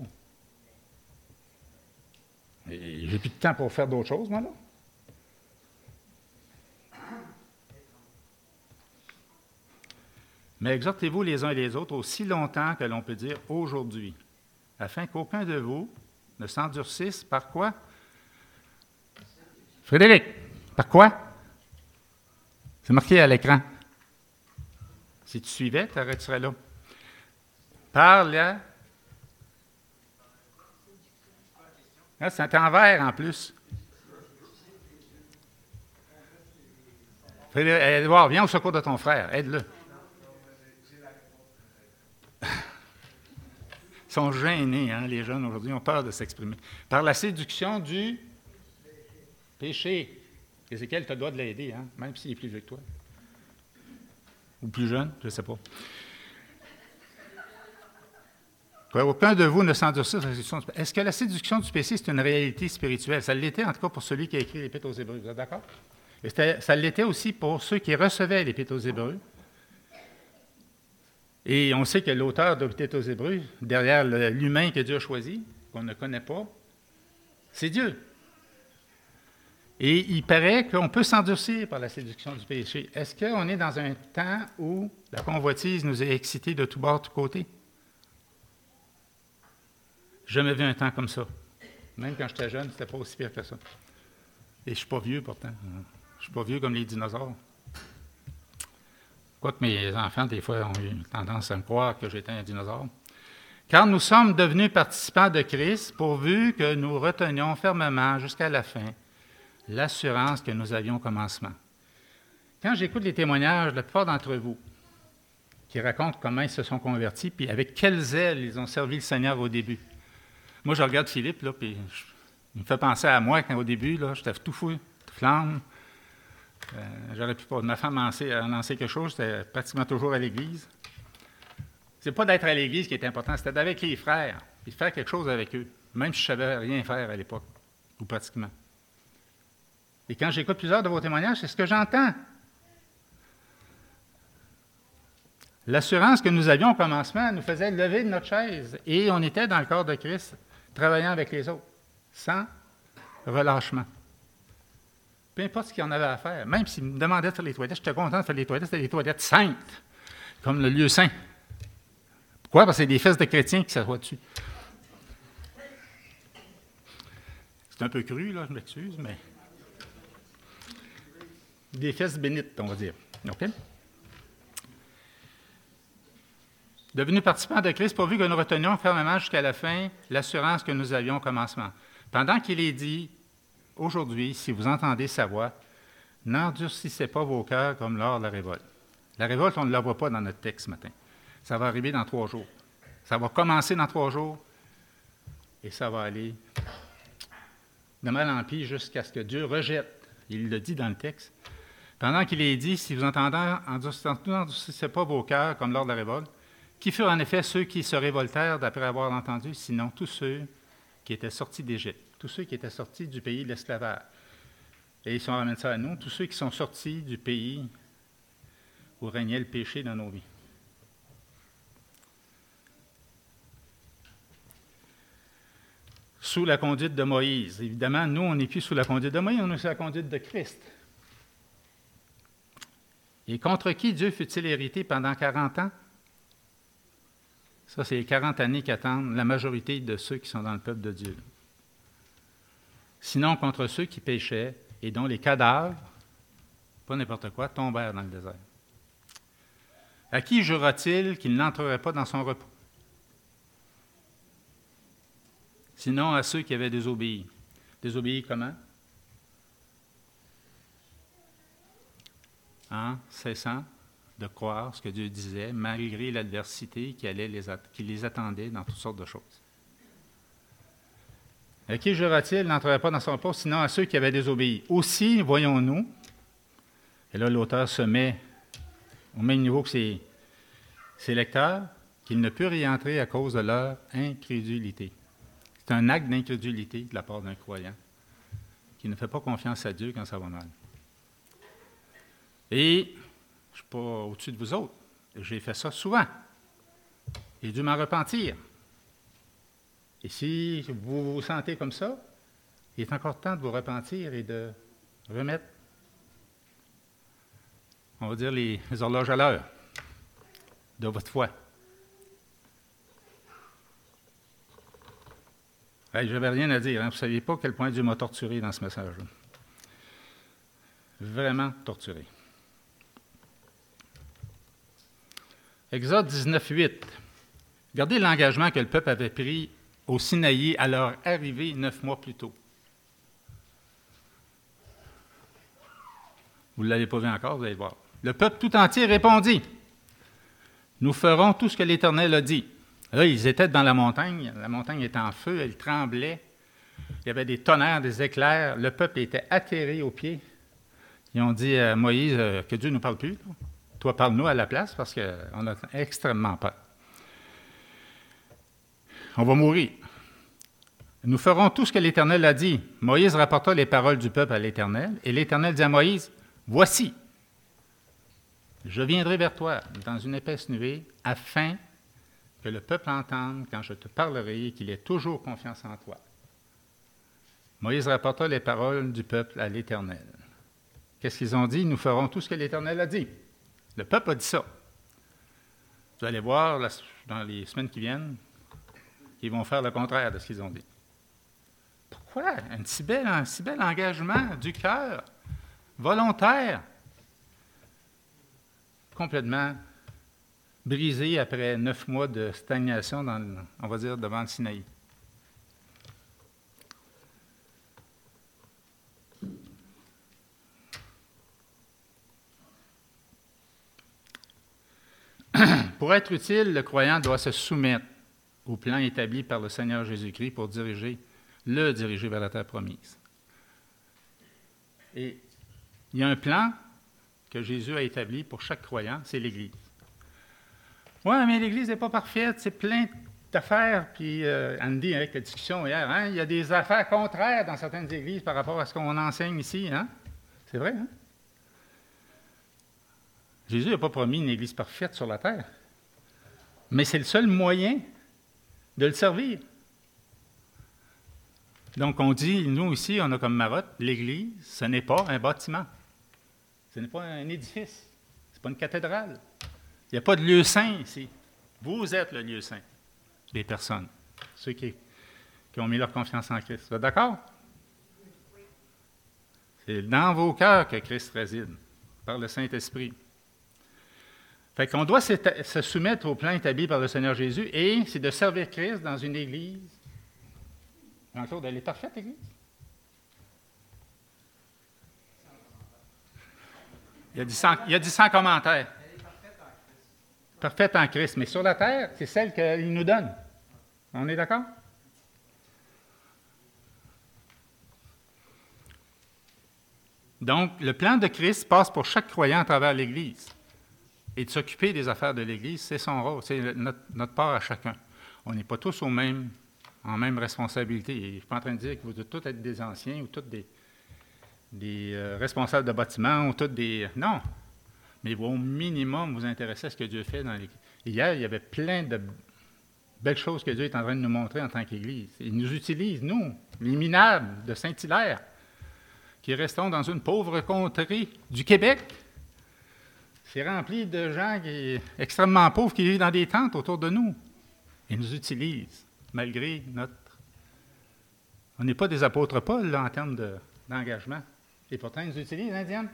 J'ai plus de temps pour faire d'autres choses, moi. Mais exhortez-vous les uns et les autres aussi longtemps que l'on peut dire aujourd'hui, afin qu'aucun de vous ne s'endurcisse par quoi? Frédéric, par quoi? C'est marqué à l'écran. Si tu suivais, tu serais là. Par la Ah, c'est un vert en plus. Edouard, viens au secours de ton frère, aide-le. Ils sont gênés, hein, les jeunes aujourd'hui, ont peur de s'exprimer. Par la séduction du péché. Ézéchiel, tu as le droit de l'aider, hein, même s'il est plus vieux que toi. Ou plus jeune, je ne sais pas. Aucun de vous ne s'endurcisse la séduction du Est-ce que la séduction du péché, c'est une réalité spirituelle? Ça l'était en tout cas pour celui qui a écrit l'Épître aux Hébreux. Vous êtes d'accord? Et ça l'était aussi pour ceux qui recevaient l'Épître aux Hébreux. Et on sait que l'auteur de l'Épître aux Hébreux, derrière l'humain que Dieu a choisi, qu'on ne connaît pas, c'est Dieu. Et il paraît qu'on peut s'endurcir par la séduction du péché. Est-ce qu'on est dans un temps où la convoitise nous a excités de tous bords, de tous côtés? jamais vu un temps comme ça. Même quand j'étais jeune, c'était pas aussi pire que ça. Et je suis pas vieux pourtant. Je suis pas vieux comme les dinosaures. Quoique mes enfants, des fois, ont eu tendance à me croire que j'étais un dinosaure. Car nous sommes devenus participants de Christ pourvu que nous retenions fermement jusqu'à la fin l'assurance que nous avions au commencement. Quand j'écoute les témoignages la plupart d'entre vous qui racontent comment ils se sont convertis, puis avec quel zèle ils ont servi le Seigneur au début, moi, je regarde Philippe, là, puis il me fait penser à moi quand au début, là, j'étais tout fou, tout flamme. Euh, j'aurais pu. Ma femme a lancé, quelque chose, j'étais pratiquement toujours à l'église. C'est pas d'être à l'église qui est important, c'était d'être avec les frères, et de faire quelque chose avec eux, même si je savais rien faire à l'époque, ou pratiquement. Et quand j'écoute plusieurs de vos témoignages, c'est ce que j'entends. L'assurance que nous avions au commencement nous faisait lever de notre chaise et on était dans le corps de Christ travaillant avec les autres, sans relâchement. Peu importe ce qu'il y en avait à faire, même s'il me demandait de faire les toilettes, j'étais content de faire les toilettes, c'était des toilettes saintes, comme le lieu saint. Pourquoi? Parce que c'est des fesses de chrétiens qui s'assoient dessus. C'est un peu cru, là, je m'excuse, mais. Des fesses bénites, on va dire. OK? Devenu participant de Christ pourvu que nous retenions fermement jusqu'à la fin l'assurance que nous avions au commencement. Pendant qu'il est dit, aujourd'hui, si vous entendez sa voix, n'endurcissez pas vos cœurs comme lors de la révolte. La révolte, on ne la voit pas dans notre texte ce matin. Ça va arriver dans trois jours. Ça va commencer dans trois jours et ça va aller de mal en pis jusqu'à ce que Dieu rejette. Il le dit dans le texte. Pendant qu'il est dit, si vous entendez, n'endurcissez pas vos cœurs comme lors de la révolte, qui furent en effet ceux qui se révoltèrent d'après avoir entendu, sinon tous ceux qui étaient sortis d'Égypte, tous ceux qui étaient sortis du pays de l'esclavage. Et ils sont ramènent ça à nous, tous ceux qui sont sortis du pays où régnait le péché dans nos vies. sous la conduite de Moïse. Évidemment, nous, on n'est plus sous la conduite de Moïse, on est sous la conduite de Christ. Et contre qui Dieu fut-il hérité pendant 40 ans? Ça, c'est les 40 années qu'attendent la majorité de ceux qui sont dans le peuple de Dieu. Sinon, contre ceux qui péchaient et dont les cadavres, pas n'importe quoi, tombèrent dans le désert. À qui jura-t-il qu'il n'entrerait pas dans son repos? Sinon à ceux qui avaient désobéi. Désobéi comment? En cessant de croire ce que Dieu disait, malgré l'adversité qui, les qui les attendait dans toutes sortes de choses. À qui jura-t-il n'entrerait pas dans son repos, sinon à ceux qui avaient désobéi? Aussi, voyons-nous, et là l'auteur se met au même niveau que ses, lecteurs, qu'il ne peut y entrer à cause de leur incrédulité. C'est un acte d'incrédulité de la part d'un croyant qui ne fait pas confiance à Dieu quand ça va mal. Et je ne suis pas au-dessus de vous autres. J'ai fait ça souvent. J'ai dû m'en repentir. Et si vous vous sentez comme ça, il est encore temps de vous repentir et de remettre, on va dire, les, horloges à l'heure de votre foi. je n'avais rien à dire. Hein. Vous ne saviez pas quel point Dieu m'a torturé dans ce message-là. Vraiment torturé. Exode 19, 8. Regardez l'engagement que le peuple avait pris au Sinaï à leur arrivée neuf mois plus tôt. Vous ne l'avez pas vu encore, vous allez voir. Le peuple tout entier répondit Nous ferons tout ce que l'Éternel a dit. Là, ils étaient dans la montagne. La montagne était en feu, elle tremblait. Il y avait des tonnerres, des éclairs. Le peuple était atterré aux pieds. Ils ont dit à Moïse euh, que Dieu ne nous parle plus. Toi, parle-nous à la place parce qu'on a extrêmement peur. On va mourir. Nous ferons tout ce que l'Éternel a dit. Moïse rapporta les paroles du peuple à l'Éternel, et l'Éternel dit à Moïse, Voici, je viendrai vers toi dans une épaisse nuée, afin que le peuple entende quand je te parlerai et qu'il ait toujours confiance en toi. Moïse rapporta les paroles du peuple à l'Éternel. Qu'est-ce qu'ils ont dit? Nous ferons tout ce que l'Éternel a dit. Le peuple a dit ça. Vous allez voir dans les semaines qui viennent qu'ils vont faire le contraire de ce qu'ils ont dit. Pourquoi? Un si bel, un si bel engagement du cœur, volontaire, complètement brisé après neuf mois de stagnation, dans, on va dire, devant le Sinaï. Pour être utile, le croyant doit se soumettre au plan établi par le Seigneur Jésus-Christ pour diriger, le diriger vers la terre promise. Et il y a un plan que Jésus a établi pour chaque croyant, c'est l'Église. Oui, mais l'Église n'est pas parfaite, c'est plein d'affaires. Puis euh, Andy, avec la discussion hier, hein, il y a des affaires contraires dans certaines églises par rapport à ce qu'on enseigne ici. Hein? C'est vrai, hein? Jésus n'a pas promis une Église parfaite sur la terre. Mais c'est le seul moyen de le servir. Donc, on dit, nous ici, on a comme marotte, l'Église, ce n'est pas un bâtiment. Ce n'est pas un édifice. Ce n'est pas une cathédrale. Il n'y a pas de lieu saint ici. Vous êtes le lieu saint des personnes, ceux qui, qui ont mis leur confiance en Christ. Vous êtes d'accord? C'est dans vos cœurs que Christ réside, par le Saint-Esprit. Fait qu'on doit se soumettre au plan établi par le Seigneur Jésus et c'est de servir Christ dans une église. Encore, elle est parfaite, l'église? Il y a dit il y a dit 100 commentaires. Parfaite en Christ. Mais sur la terre, c'est celle qu'il nous donne. On est d'accord? Donc, le plan de Christ passe pour chaque croyant à travers l'Église et de s'occuper des affaires de l'Église, c'est son rôle, c'est notre, part à chacun. On n'est pas tous au même, en même responsabilité. je ne suis pas en train de dire que vous devez tous être des anciens ou tous des, des euh, responsables de bâtiments ou tous des... Non. Mais au minimum, vous intéressez à ce que Dieu fait dans l'Église. Hier, il y avait plein de belle chose que Dieu est en train de nous montrer en tant qu'Église. Il nous utilise, nous, les minables de Saint-Hilaire, qui restons dans une pauvre contrée du Québec. C'est rempli de gens qui, extrêmement pauvres qui vivent dans des tentes autour de nous. Ils nous utilisent, malgré notre... On n'est pas des apôtres Paul, là, en termes d'engagement. Et pourtant, ils nous utilisent, hein, Diane?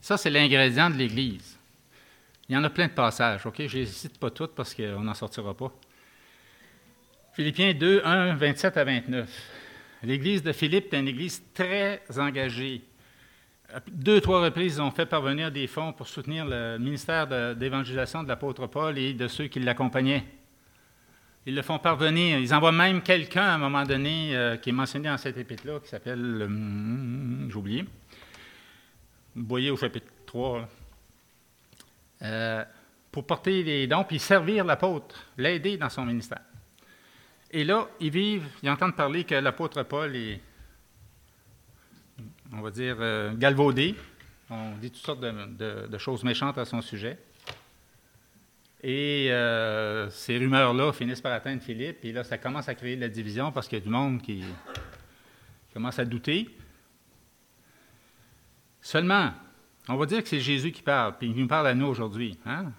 Ça, c'est l'ingrédient de l'Église. Il y en a plein de passages, OK? Je ne les cite pas toutes parce qu'on n'en sortira pas. Philippiens 2, 1, 27 à 29. L'Église de Philippe est une Église très engagée. Deux, trois reprises, ils ont fait parvenir des fonds pour soutenir le ministère d'évangélisation de l'apôtre Paul et de ceux qui l'accompagnaient. Ils le font parvenir. Ils envoient même quelqu'un à un moment donné euh, qui est mentionné dans cette épître-là, qui s'appelle, hum, j'ai voyez au chapitre 3, euh, pour porter les dons puis servir l'apôtre, l'aider dans son ministère. Et là, ils vivent, ils entendent parler que l'apôtre Paul est, on va dire, euh, galvaudé. On dit toutes sortes de, choses méchantes à son sujet. Et euh, ces rumeurs-là finissent par atteindre Philippe. Et là, ça commence à créer de la division parce qu'il y a du monde qui commence à douter. Seulement, on va dire que c'est Jésus qui parle, puis il nous parle à nous aujourd'hui. Hein?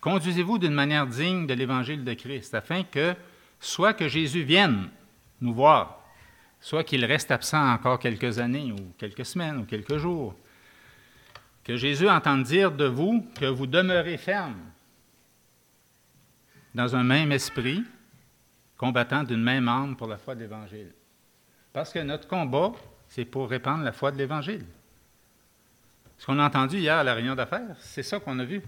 Conduisez-vous d'une manière digne de l'évangile de Christ, afin que, soit que Jésus vienne nous voir, soit qu'il reste absent encore quelques années, ou quelques semaines, ou quelques jours, que Jésus entende dire de vous que vous demeurez ferme dans un même esprit, combattant d'une même âme pour la foi de l'Évangile. Parce que notre combat, c'est pour répandre la foi de l'Évangile. Ce qu'on a entendu hier à la réunion d'affaires, c'est ça qu'on a vu.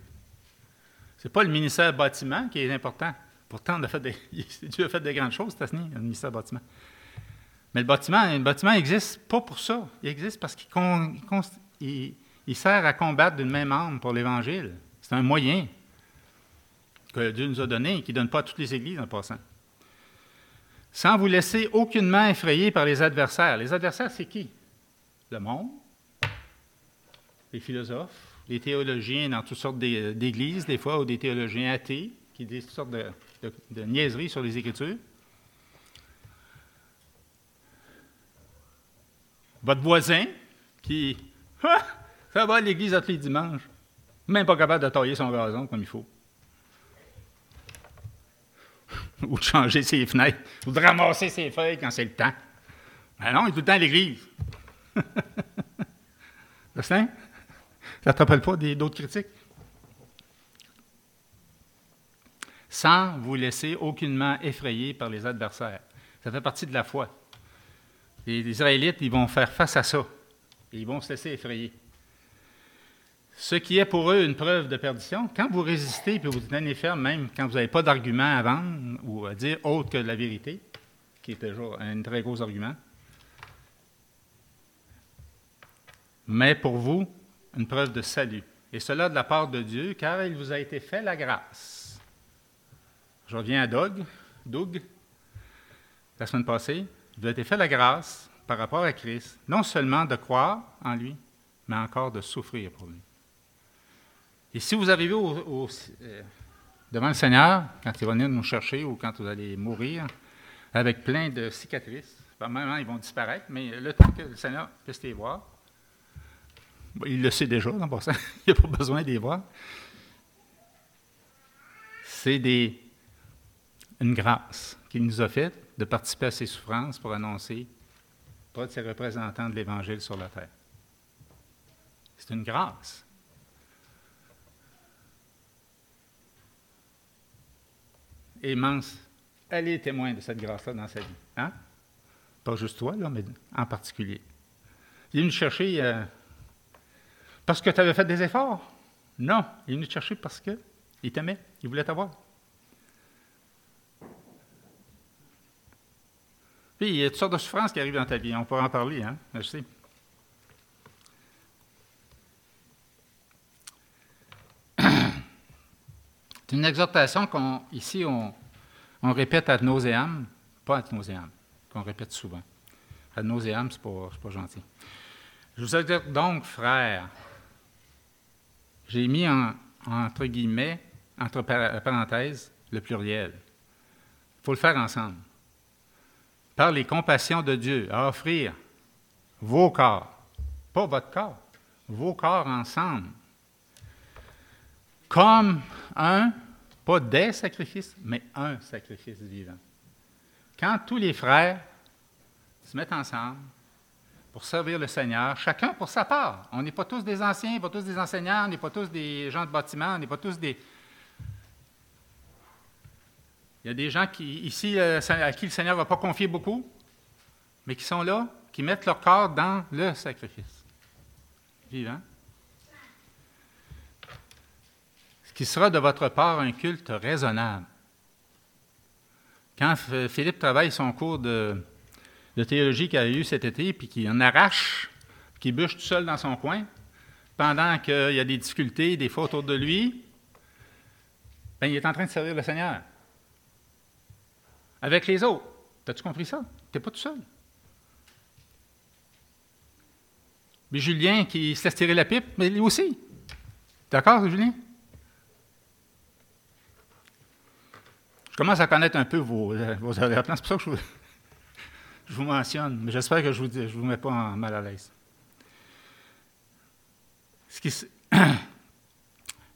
Ce n'est pas le ministère bâtiment qui est important. Pourtant, Dieu a fait des grandes choses, Tasni, le ministère bâtiment. Mais le bâtiment, le bâtiment n'existe pas pour ça. Il existe parce qu'il il, sert à combattre d'une même âme pour l'Évangile. C'est un moyen que Dieu nous a donné et qui ne donne pas à toutes les églises en passant. Sans vous laisser aucunement effrayer par les adversaires. Les adversaires, c'est qui? Le monde, les philosophes, les théologiens dans toutes sortes d'églises, des fois, ou des théologiens athées qui disent toutes sortes de, niaiseries sur les Écritures. Votre voisin qui. Ah, ça va à l'église tous les dimanches. Même pas capable de tailler son gazon comme il faut. ou de changer ses fenêtres, ou de ramasser ses feuilles quand c'est le temps. Mais non, il est tout le temps à l'église. C'est ça ne te rappelle pas d'autres critiques? Sans vous laisser aucunement effrayer par les adversaires. Ça fait partie de la foi. Les, Israélites, ils vont faire face à ça. Et ils vont se laisser effrayer. Ce qui est pour eux une preuve de perdition, quand vous résistez et vous tenez ferme, même quand vous n'avez pas d'argument à vendre ou à dire autre que la vérité, qui est toujours un très gros argument, mais pour vous, une preuve de salut. Et cela de la part de Dieu, car il vous a été fait la grâce. Je reviens à Doug, Doug, la semaine passée. Il vous a été fait la grâce par rapport à Christ, non seulement de croire en lui, mais encore de souffrir pour lui. Et si vous arrivez au, euh, devant le Seigneur, quand il va venir nous chercher ou quand vous allez mourir, avec plein de cicatrices, même ils vont disparaître, mais le temps que le Seigneur puisse les voir, il le sait déjà, en passant. il n'y a pas besoin d'y voir. C'est une grâce qu'il nous a faite de participer à ses souffrances pour annoncer, pour être ses représentants de l'Évangile sur la terre. C'est une grâce. Immense. Est témoin de cette grâce-là dans sa vie. Hein? Pas juste toi, là, mais en particulier. Il est venu chercher euh, parce que tu avais fait des efforts? Non, il est venu te chercher parce qu'il t'aimait, il voulait t'avoir. Puis, il y a toutes sortes de souffrances qui arrivent dans ta vie. On pourra en parler, hein? Je sais. C'est une exhortation qu'on, ici, on, répète à nauséam, pas à nauséam, qu'on répète souvent. Ad nauseam, ce n'est pas, gentil. Je vous exhorte donc, frères, j'ai mis entre guillemets, entre parenthèses, le pluriel. Il faut le faire ensemble. Par les compassions de Dieu, à offrir vos corps, pas votre corps, vos corps ensemble, comme un, pas des sacrifices, mais un sacrifice vivant. Quand tous les frères se mettent ensemble servir le Seigneur, chacun pour sa part. On n'est pas tous des anciens, pas tous des enseignants, on n'est pas tous des gens de bâtiment, on n'est pas tous des... Il y a des gens qui, ici euh, à qui le Seigneur ne va pas confier beaucoup, mais qui sont là, qui mettent leur corps dans le sacrifice vivant. Ce qui sera de votre part un culte raisonnable. Quand Philippe travaille son cours de, théologie qu'il a eu cet été, puis qu'il en arrache, qu'il bûche tout seul dans son coin, pendant qu'il y a des difficultés, des fautes autour de lui, bien, il est en train de servir le Seigneur. Avec les autres. T'as-tu compris ça? Tu n'es pas tout seul. Mais Julien qui se laisse tirer la pipe, mais lui aussi. D'accord, Julien? Je commence à connaître un peu vos, euh, vos arrière-plans. C'est pour ça que je vous, mentionne, mais j'espère que je ne vous, vous mets pas en mal à l'aise.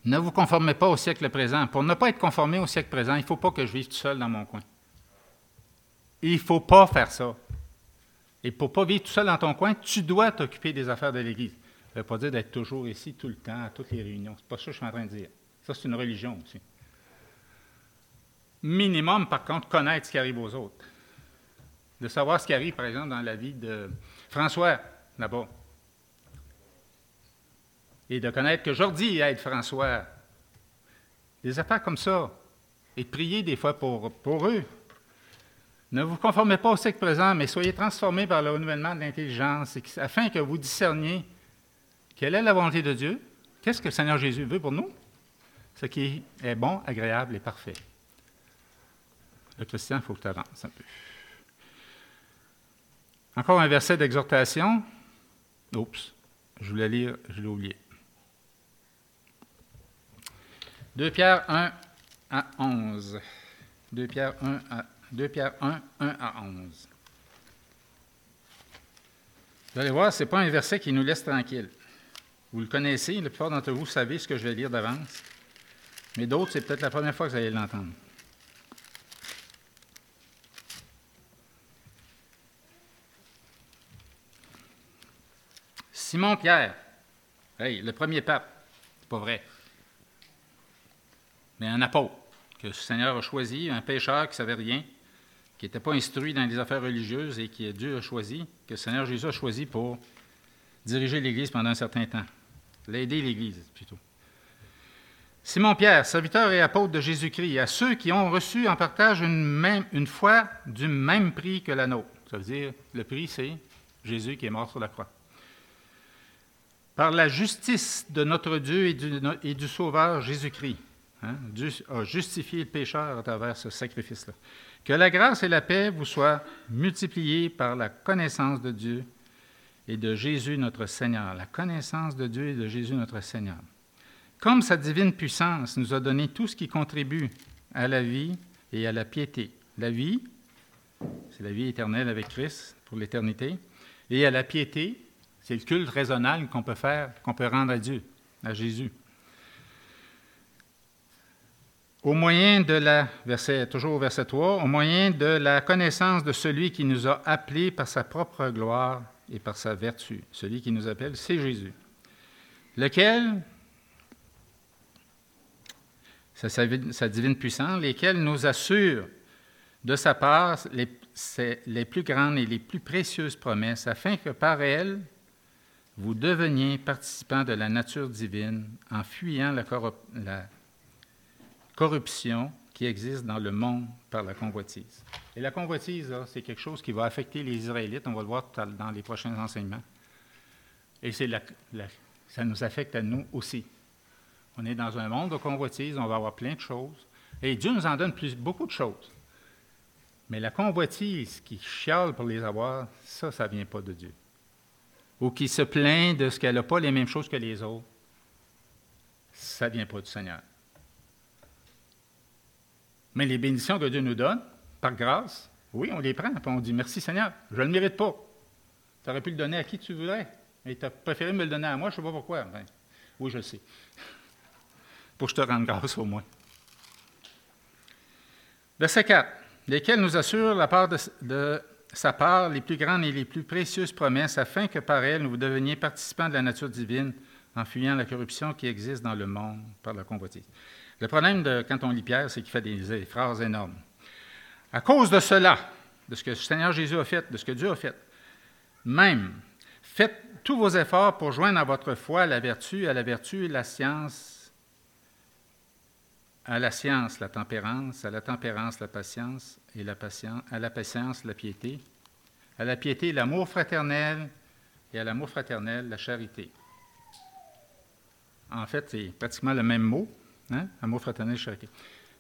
ne vous conformez pas au siècle présent. Pour ne pas être conformé au siècle présent, il ne faut pas que je vive tout seul dans mon coin. Il ne faut pas faire ça. Et pour ne pas vivre tout seul dans ton coin, tu dois t'occuper des affaires de l'Église. Ça ne veut pas dire d'être toujours ici tout le temps, à toutes les réunions. Ce n'est pas ça que je suis en train de dire. Ça, c'est une religion aussi minimum, par contre, connaître ce qui arrive aux autres. De savoir ce qui arrive, par exemple, dans la vie de François, là-bas. Et de connaître que Jordi aide François. Des affaires comme ça. Et de prier des fois pour, pour eux. Ne vous conformez pas au siècle présent, mais soyez transformés par le renouvellement de l'intelligence, afin que vous discerniez quelle est la volonté de Dieu, qu'est-ce que le Seigneur Jésus veut pour nous, ce qui est bon, agréable et parfait. Le Christian, il faut que tu avances un peu. Encore un verset d'exhortation. Oups, je voulais lire, je l'ai oublié. 2 Pierre 1 à 11. 2 Pierre 1 à 2 Pierre 1, 1 à 11. Vous allez voir, ce n'est pas un verset qui nous laisse tranquille. Vous le connaissez, la plupart d'entre vous savez ce que je vais lire d'avance. Mais d'autres, c'est peut-être la première fois que vous allez l'entendre. Simon Pierre, hey, le premier pape, c'est pas vrai, mais un apôtre que le Seigneur a choisi, un pécheur qui ne savait rien, qui n'était pas instruit dans les affaires religieuses et qui Dieu a choisi, que le Seigneur Jésus a choisi pour diriger l'Église pendant un certain temps, l'aider l'Église plutôt. Simon Pierre, serviteur et apôtre de Jésus-Christ, à ceux qui ont reçu en partage une foi du même prix que la nôtre. Ça veut dire, le prix, c'est Jésus qui est mort sur la croix par la justice de notre Dieu et du, Sauveur Jésus-Christ. Hein, Dieu a justifié le pécheur à travers ce sacrifice-là. Que la grâce et la paix vous soient multipliées par la connaissance de Dieu et de Jésus notre Seigneur. La connaissance de Dieu et de Jésus notre Seigneur. Comme sa divine puissance nous a donné tout ce qui contribue à la vie et à la piété. La vie, c'est la vie éternelle avec Christ pour l'éternité, et à la piété, c'est le culte raisonnable qu'on peut faire, qu'on peut rendre à Dieu, à Jésus. Au moyen de la, toujours verset 3, au moyen de la connaissance de celui qui nous a appelés par sa propre gloire et par sa vertu. Celui qui nous appelle, c'est Jésus. Lequel, sa, sa divine puissance, lesquels nous assure de sa part les, les plus grandes et les plus précieuses promesses, afin que par elles, vous deveniez participants de la nature divine en fuyant la, corruption qui existe dans le monde par la convoitise. Et la convoitise, c'est quelque chose qui va affecter les Israélites, on va le voir dans les prochains enseignements. Et ça nous affecte à nous aussi. On est dans un monde de convoitise, on va avoir plein de choses. Et Dieu nous en donne beaucoup de choses. Mais la convoitise qui chiale pour les avoir, ça, ça ne vient pas de Dieu. Ou qui se plaint de ce qu'elle n'a pas les mêmes choses que les autres, ça ne vient pas du Seigneur. Mais les bénédictions que Dieu nous donne, par grâce, oui, on les prend, puis on dit merci Seigneur, je ne le mérite pas. Tu aurais pu le donner à qui tu voudrais, mais tu as préféré me le donner à moi, je ne sais pas pourquoi. Ben, oui, je sais. Pour que je te rende grâce au moins. Verset 4. Lesquels nous assurent la part de, sa part les plus grandes et les plus précieuses promesses, afin que par elles nous deveniez participants de la nature divine en fuyant la corruption qui existe dans le monde par la convoitise. Le problème de, quand on lit Pierre, c'est qu'il fait des phrases énormes. À cause de cela, de ce que le Seigneur Jésus a fait, de ce que Dieu a fait, même, faites tous vos efforts pour joindre à votre foi la vertu, à la vertu la science, à la science la tempérance, à la tempérance la patience, et la patience, à la patience la piété, à la piété l'amour fraternel, et à l'amour fraternel la charité. En fait, c'est pratiquement le même mot, hein? amour fraternel, charité.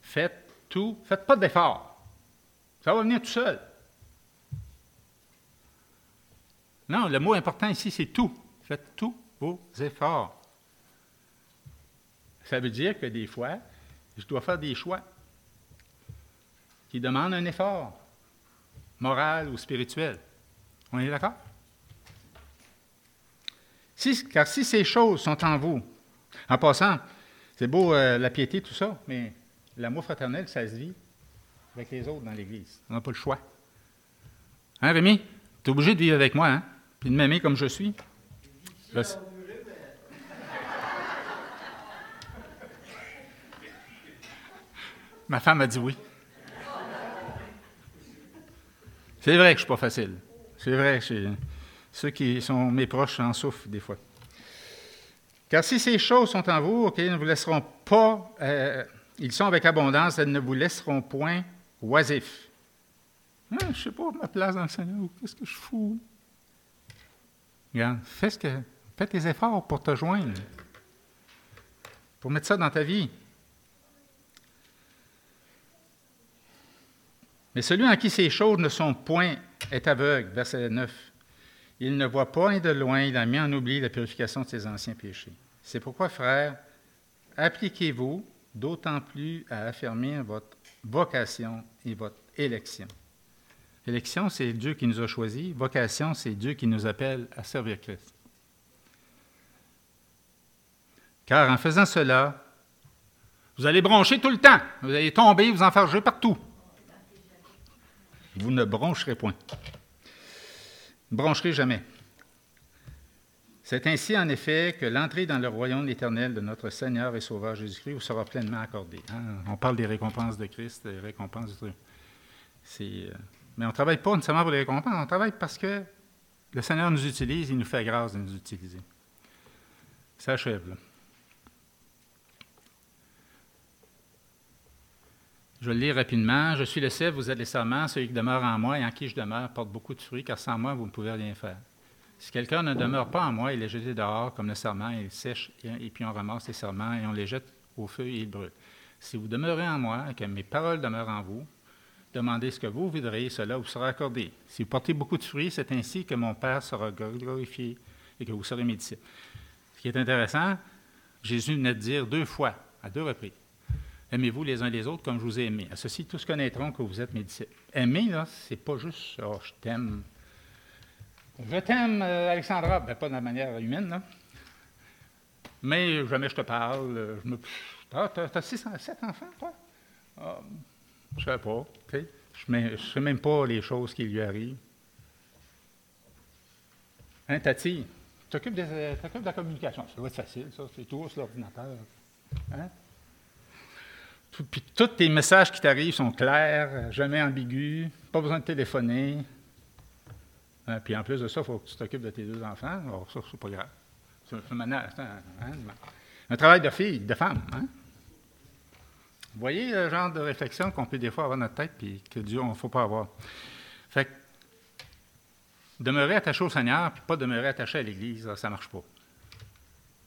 Faites tout, faites pas d'efforts. Ça va venir tout seul. Non, le mot important ici, c'est tout. Faites tous vos efforts. Ça veut dire que des fois, je dois faire des choix qui demandent un effort moral ou spirituel. On est d'accord? car si ces choses sont en vous, en passant, c'est beau euh, la piété, tout ça, mais l'amour fraternel, ça se vit avec les autres dans l'Église. On n'a pas le choix. Hein, Rémi? Tu es obligé de vivre avec moi, hein? Puis de m'aimer comme je suis? Ma femme a dit oui. C'est vrai que je ne suis pas facile. C'est vrai que ceux qui sont mes proches en souffrent des fois. Car si ces choses sont en vous, OK, ne vous laisseront pas, euh, ils sont avec abondance, elles ne vous laisseront point oisif. Ah, je ne sais pas ma place dans le Seigneur, qu'est-ce que je fous? Regarde, fais, ce que, fais tes efforts pour te joindre, pour mettre ça dans ta vie. Mais celui en qui ces choses ne sont point est aveugle, verset 9. Il ne voit pas et de loin, il a mis en oubli la purification de ses anciens péchés. C'est pourquoi, frères, appliquez-vous d'autant plus à affermir votre vocation et votre élection. Élection, c'est Dieu qui nous a choisis. Vocation, c'est Dieu qui nous appelle à servir Christ. Car en faisant cela, vous allez broncher tout le temps. Vous allez tomber, vous enfarger partout. Vous ne broncherez point. broncherez jamais. C'est ainsi, en effet, que l'entrée dans le royaume éternel de notre Seigneur et Sauveur Jésus-Christ vous sera pleinement accordée. Hein. On parle des récompenses de Christ, des récompenses de euh, Mais on ne travaille pas nécessairement pour les récompenses, on travaille parce que le Seigneur nous utilise, il nous fait grâce de nous utiliser. Ça achève, là. Je le lis rapidement. Je suis le sève, vous êtes les serments. Celui qui demeure en moi et en qui je demeure porte beaucoup de fruits, car sans moi, vous ne pouvez rien faire. Si quelqu'un ne demeure pas en moi, il est jeté dehors comme le serment, il sèche, et puis on ramasse les serments et on les jette au feu et ils brûlent. Si vous demeurez en moi et que mes paroles demeurent en vous, demandez ce que vous voudrez, cela vous sera accordé. Si vous portez beaucoup de fruits, c'est ainsi que mon Père sera glorifié et que vous serez mes disciples. Ce qui est intéressant, Jésus venait de dire deux fois, à deux reprises, Aimez-vous les uns les autres comme je vous ai aimé. À ceci, tous connaîtront que vous êtes mes disciples. Aimer, c'est pas juste oh, je t'aime, je t'aime, euh, Alexandra. Ben, pas de la manière humaine, là. Mais jamais je te parle. Euh, je me... Ah, t'as, six, sept enfants, toi? Ah, je sais pas. Je ne sais même pas les choses qui lui arrivent. Hein, Tati? Tu t'occupes de la communication. Ça doit être facile, ça. C'est tout sur l'ordinateur. Hein? Puis tous tes messages qui t'arrivent sont clairs, jamais ambigus, pas besoin de téléphoner. Euh, puis en plus de ça, il faut que tu t'occupes de tes deux enfants. Alors, ça, c'est pas grave. C'est hein, un, travail de fille, de femme. Hein? Vous voyez le genre de réflexion qu'on peut des fois avoir dans notre tête, puis que Dieu, on ne faut pas avoir. Fait que, demeurer attaché au Seigneur, puis pas demeurer attaché à l'Église, ça ne marche pas.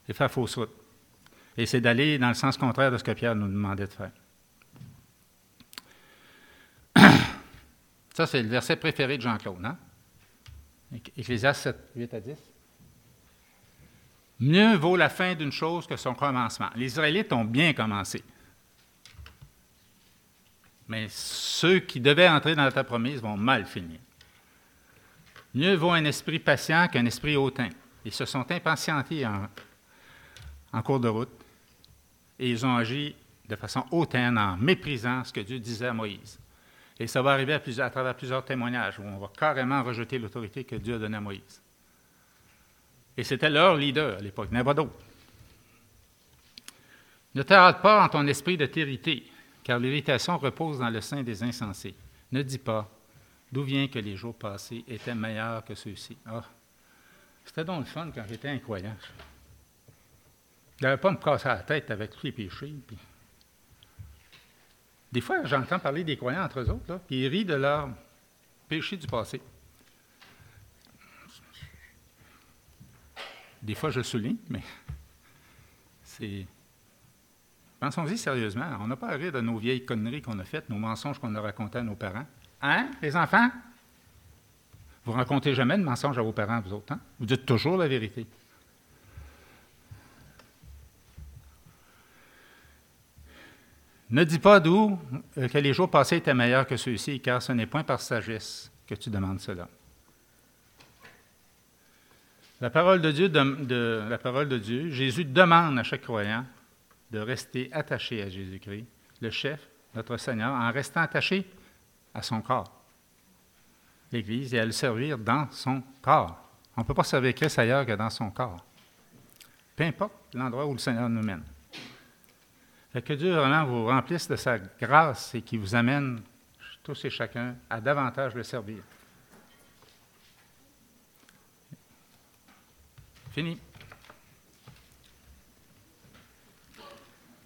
C'est faire fausse route. Et c'est d'aller dans le sens contraire de ce que Pierre nous demandait de faire. Ça, c'est le verset préféré de Jean-Claude. Hein? Ecclésiaste 7, 8 à 10. Mieux vaut la fin d'une chose que son commencement. Les Israélites ont bien commencé. Mais ceux qui devaient entrer dans la terre promise vont mal finir. Mieux vaut un esprit patient qu'un esprit hautain. Ils se sont impatientés en, en cours de route et ils ont agi de façon hautaine en méprisant ce que Dieu disait à Moïse. Et ça va arriver à, travers plusieurs témoignages où on va carrément rejeter l'autorité que Dieu a donnée à Moïse. Et c'était leur leader à l'époque, il n'y d'autre. Ne tarde pas en ton esprit de t'irriter, car l'irritation repose dans le sein des insensés. Ne dis pas, d'où vient que les jours passés étaient meilleurs que ceux-ci. Ah, c'était donc le fun quand j'étais incroyant. Je n'avais pas me casser la tête avec tous les péchés. Des fois, j'entends parler des croyants entre eux autres, puis ils rient de leurs péchés du passé. Des fois, je souligne, mais c'est. Pensons-y sérieusement. On n'a pas à rire de nos vieilles conneries qu'on a faites, nos mensonges qu'on a racontés à nos parents. Hein, les enfants? Vous ne racontez jamais de mensonges à vos parents, vous autres. Hein? Vous dites toujours la vérité. Ne dis pas d'où euh, que les jours passés étaient meilleurs que ceux-ci, car ce n'est point par sagesse que tu demandes cela. La parole de Dieu, la parole de Dieu, Jésus demande à chaque croyant de rester attaché à Jésus-Christ, le chef, notre Seigneur, en restant attaché à son corps, l'Église, et à le servir dans son corps. On ne peut pas servir Christ ailleurs que dans son corps. Peu importe l'endroit où le Seigneur nous mène. Que Dieu vraiment vous remplisse de sa grâce et qui vous amène, tous et chacun, à davantage le servir. Fini.